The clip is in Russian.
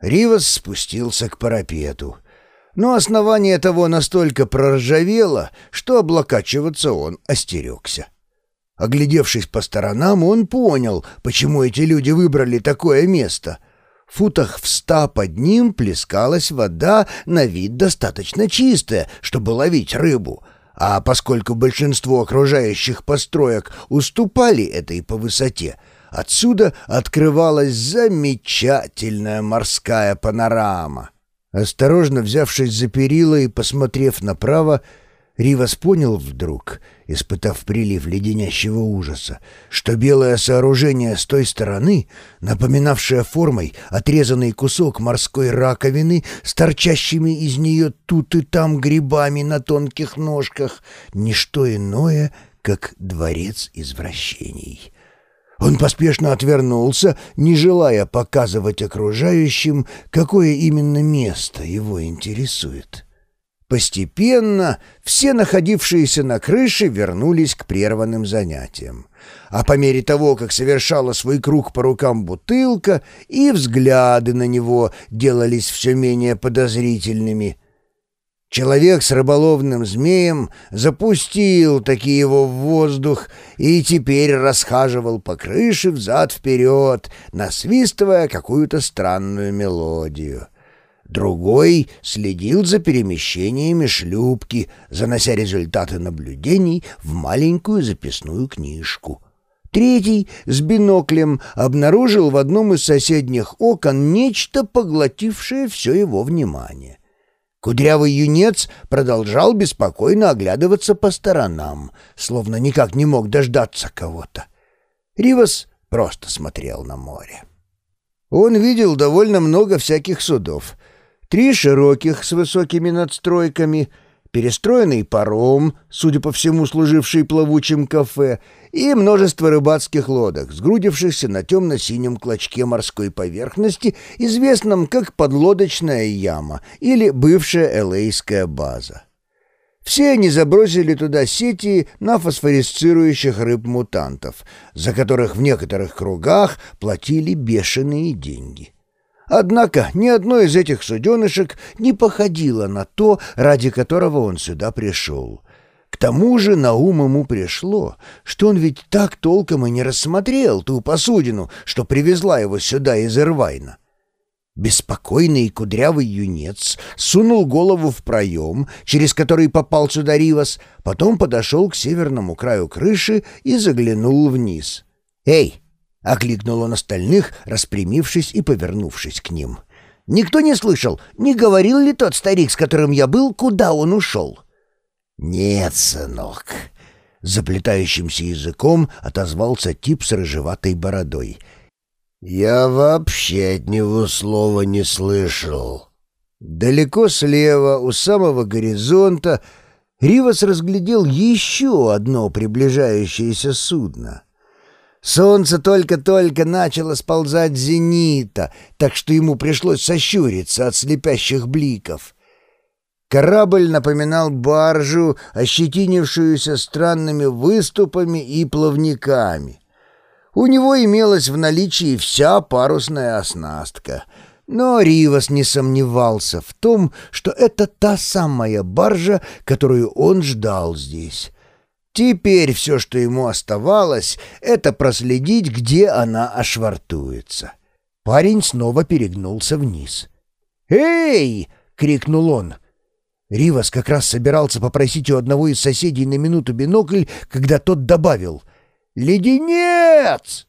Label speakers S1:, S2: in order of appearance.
S1: Ривас спустился к парапету. Но основание того настолько проржавело, что облокачиваться он остерегся. Оглядевшись по сторонам, он понял, почему эти люди выбрали такое место. В футах в ста под ним плескалась вода на вид достаточно чистая, чтобы ловить рыбу — а поскольку большинство окружающих построек уступали этой по высоте, отсюда открывалась замечательная морская панорама. Осторожно взявшись за перила и посмотрев направо, Ривас понял вдруг, испытав прилив леденящего ужаса, что белое сооружение с той стороны, напоминавшее формой отрезанный кусок морской раковины с торчащими из нее тут и там грибами на тонких ножках, не что иное, как дворец извращений. Он поспешно отвернулся, не желая показывать окружающим, какое именно место его интересует. Постепенно все находившиеся на крыше вернулись к прерванным занятиям. А по мере того, как совершала свой круг по рукам бутылка, и взгляды на него делались все менее подозрительными. Человек с рыболовным змеем запустил таки его в воздух и теперь расхаживал по крыше взад-вперед, насвистывая какую-то странную мелодию. Другой следил за перемещениями шлюпки, занося результаты наблюдений в маленькую записную книжку. Третий с биноклем обнаружил в одном из соседних окон нечто, поглотившее все его внимание. Кудрявый юнец продолжал беспокойно оглядываться по сторонам, словно никак не мог дождаться кого-то. Ривас просто смотрел на море. Он видел довольно много всяких судов — три широких с высокими надстройками, перестроенный паром, судя по всему служивший плавучим кафе, и множество рыбацких лодок, сгрудившихся на темно-синем клочке морской поверхности, известном как подлодочная яма или бывшая элейская база. Все они забросили туда сети на фосфорисцирующих рыб-мутантов, за которых в некоторых кругах платили бешеные деньги. Однако ни одно из этих суденышек не походило на то, ради которого он сюда пришел. К тому же на ум ему пришло, что он ведь так толком и не рассмотрел ту посудину, что привезла его сюда из Ирвайна. Беспокойный и кудрявый юнец сунул голову в проем, через который попал сюда Ривас, потом подошел к северному краю крыши и заглянул вниз. «Эй, — окликнул он остальных, распрямившись и повернувшись к ним. «Никто не слышал, не говорил ли тот старик, с которым я был, куда он ушел?» «Нет, сынок», — заплетающимся языком отозвался тип с рыжеватой бородой. «Я вообще от него слова не слышал». Далеко слева, у самого горизонта, Ривас разглядел еще одно приближающееся судно — Солнце только-только начало сползать с зенита, так что ему пришлось сощуриться от слепящих бликов. Корабль напоминал баржу, ощетинившуюся странными выступами и плавниками. У него имелась в наличии вся парусная оснастка — но Ривас не сомневался в том, что это та самая баржа, которую он ждал здесь. Теперь все, что ему оставалось, это проследить, где она ошвартуется. Парень снова перегнулся вниз. «Эй!» — крикнул он. Ривас как раз собирался попросить у одного из соседей на минуту бинокль, когда тот добавил «Леденец!»